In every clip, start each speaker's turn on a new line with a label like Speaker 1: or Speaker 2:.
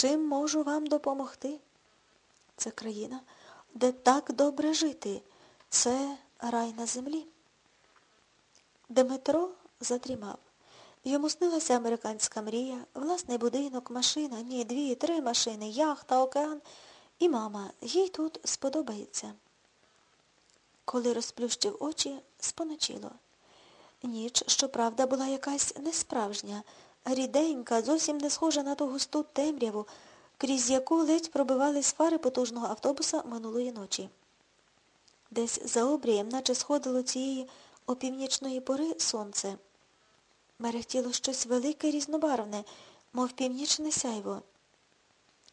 Speaker 1: Чим можу вам допомогти? Це країна, де так добре жити. Це рай на землі. Дмитро задрімав. Йому снилася американська мрія, власний будинок, машина, ні, дві, три машини, яхта, океан. І мама, їй тут сподобається. Коли розплющив очі, споночило. Ніч, щоправда, була якась несправжня, ріденька, зовсім не схожа на ту густу темряву, крізь яку ледь пробивались фари потужного автобуса минулої ночі. Десь за обрієм, наче сходило цієї опівнічної пори сонце. Мерехтіло щось велике різнобарвне, мов північне сяйво.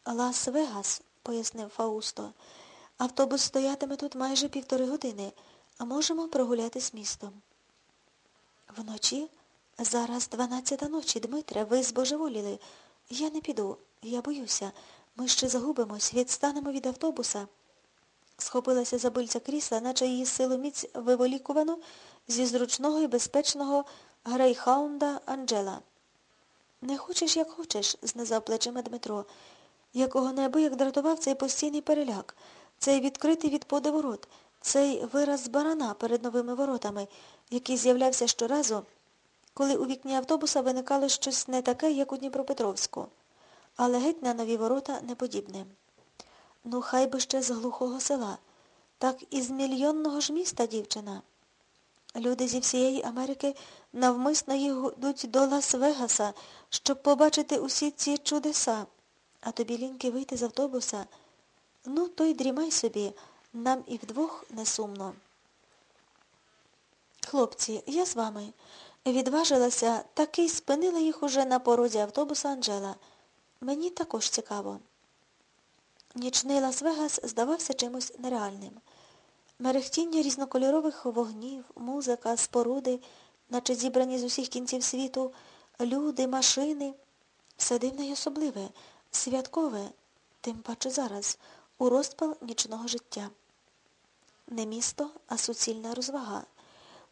Speaker 1: Лас-Вегас, пояснив Фаусто. Автобус стоятиме тут майже півтори години, а можемо прогулятись містом. Вночі, зараз дванадцята ночі, Дмитре, ви збожеволіли. Я не піду, я боюся. Ми ще загубимось, відстанемо від автобуса. Схопилася за бильця крісла, наче її силоміць виволікувано зі зручного і безпечного грейхаунда Анджела. Не хочеш, як хочеш, знизав плечима Дмитро, якого неабияк дратував цей постійний переляк, цей відкритий від подиву рот, цей вираз барана перед новими воротами, який з'являвся щоразу, коли у вікні автобуса виникало щось не таке, як у Дніпропетровську, але геть на нові ворота не подібне. Ну, хай би ще з глухого села, так і з мільйонного ж міста дівчина. Люди зі всієї Америки навмисно їдуть до Лас-Вегаса, щоб побачити усі ці чудеса. А тобі ліньки вийти з автобуса. Ну, то й дрімай собі, нам і вдвох не сумно. Хлопці, я з вами. Відважилася, таки спинила їх уже на порозі автобуса Анджела. Мені також цікаво. Нічний Лас-Вегас здавався чимось нереальним. Мерехтіння різнокольорових вогнів, музика, споруди, наче зібрані з усіх кінців світу, люди, машини. Все дивне й особливе, святкове, тим паче зараз, у розпал нічного життя. Не місто, а суцільна розвага.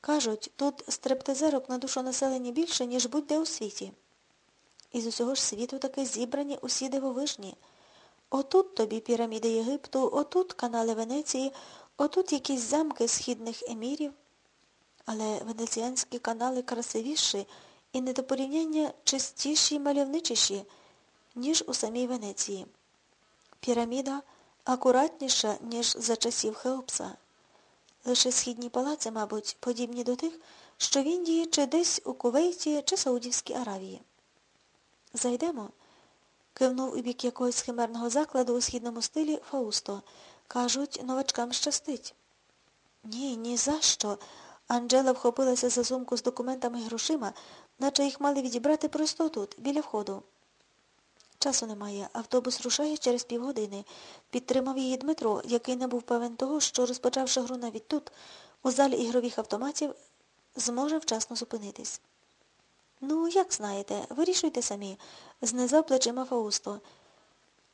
Speaker 1: Кажуть, тут стрептизерок на душу населення більше, ніж будь-де у світі. Із усього ж світу таки зібрані усі дивовижні. Отут тобі піраміди Єгипту, отут канали Венеції, отут якісь замки східних емірів. Але венеціанські канали красивіші і не до порівняння чистіші й мальовничіші, ніж у самій Венеції. Піраміда акуратніша, ніж за часів Хеопса. Лише східні палаци, мабуть, подібні до тих, що в Індії чи десь у Кувейті чи Саудівській Аравії. Зайдемо, кивнув у бік якогось химерного закладу у східному стилі Фаусто. Кажуть, новачкам щастить. Ні, ні за що. Анджела вхопилася за сумку з документами грошима, наче їх мали відібрати просто тут, біля входу. Часу немає. Автобус рушає через півгодини. Підтримав її Дмитро, який не був певен того, що, розпочавши гру навіть тут, у залі ігрових автоматів, зможе вчасно зупинитись. Ну, як знаєте, вирішуйте самі, знизав плечима Фаусто.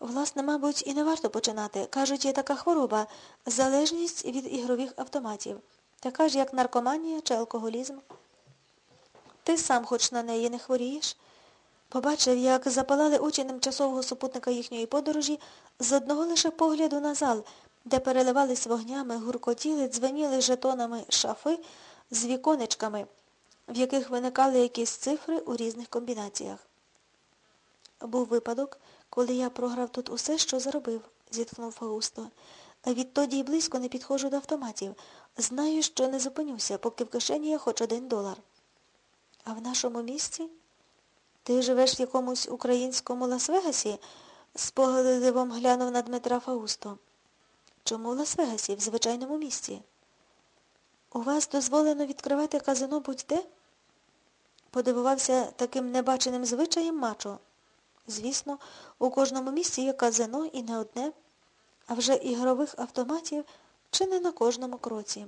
Speaker 1: Власне, мабуть, і не варто починати. Кажуть, є така хвороба залежність від ігрових автоматів, така ж, як наркоманія чи алкоголізм. Ти сам хоч на неї не хворієш. Побачив, як запалали очі тимчасового супутника їхньої подорожі з одного лише погляду на зал, де переливались вогнями, гуркотіли, дзвеніли жетонами шафи з віконечками, в яких виникали якісь цифри у різних комбінаціях. Був випадок, коли я програв тут усе, що заробив, зітхнув Фаусто. Відтоді й близько не підходжу до автоматів. Знаю, що не зупинюся, поки в кишені є хоч один долар. А в нашому місті? Ти живеш в якомусь українському Лас-Вегасі? спогадливо глянув на Дмитра Фаусто. Чому в Лас-Вегасі, в звичайному місті? У вас дозволено відкривати казино будь-де? Подивувався таким небаченим звичаєм мачо. Звісно, у кожному місці є казино і не одне, а вже ігрових автоматів чи не на кожному кроці.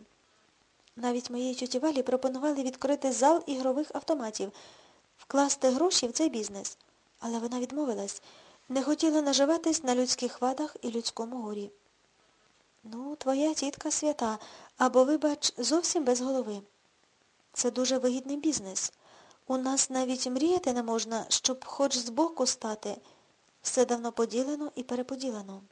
Speaker 1: Навіть моїй тюті Валі пропонували відкрити зал ігрових автоматів, вкласти гроші в цей бізнес. Але вона відмовилась, не хотіла наживатись на людських вадах і людському горі. Ну, твоя тітка свята, або, вибач, зовсім без голови. Це дуже вигідний бізнес. У нас навіть мріяти не можна, щоб хоч збоку стати. Все давно поділено і переподілено.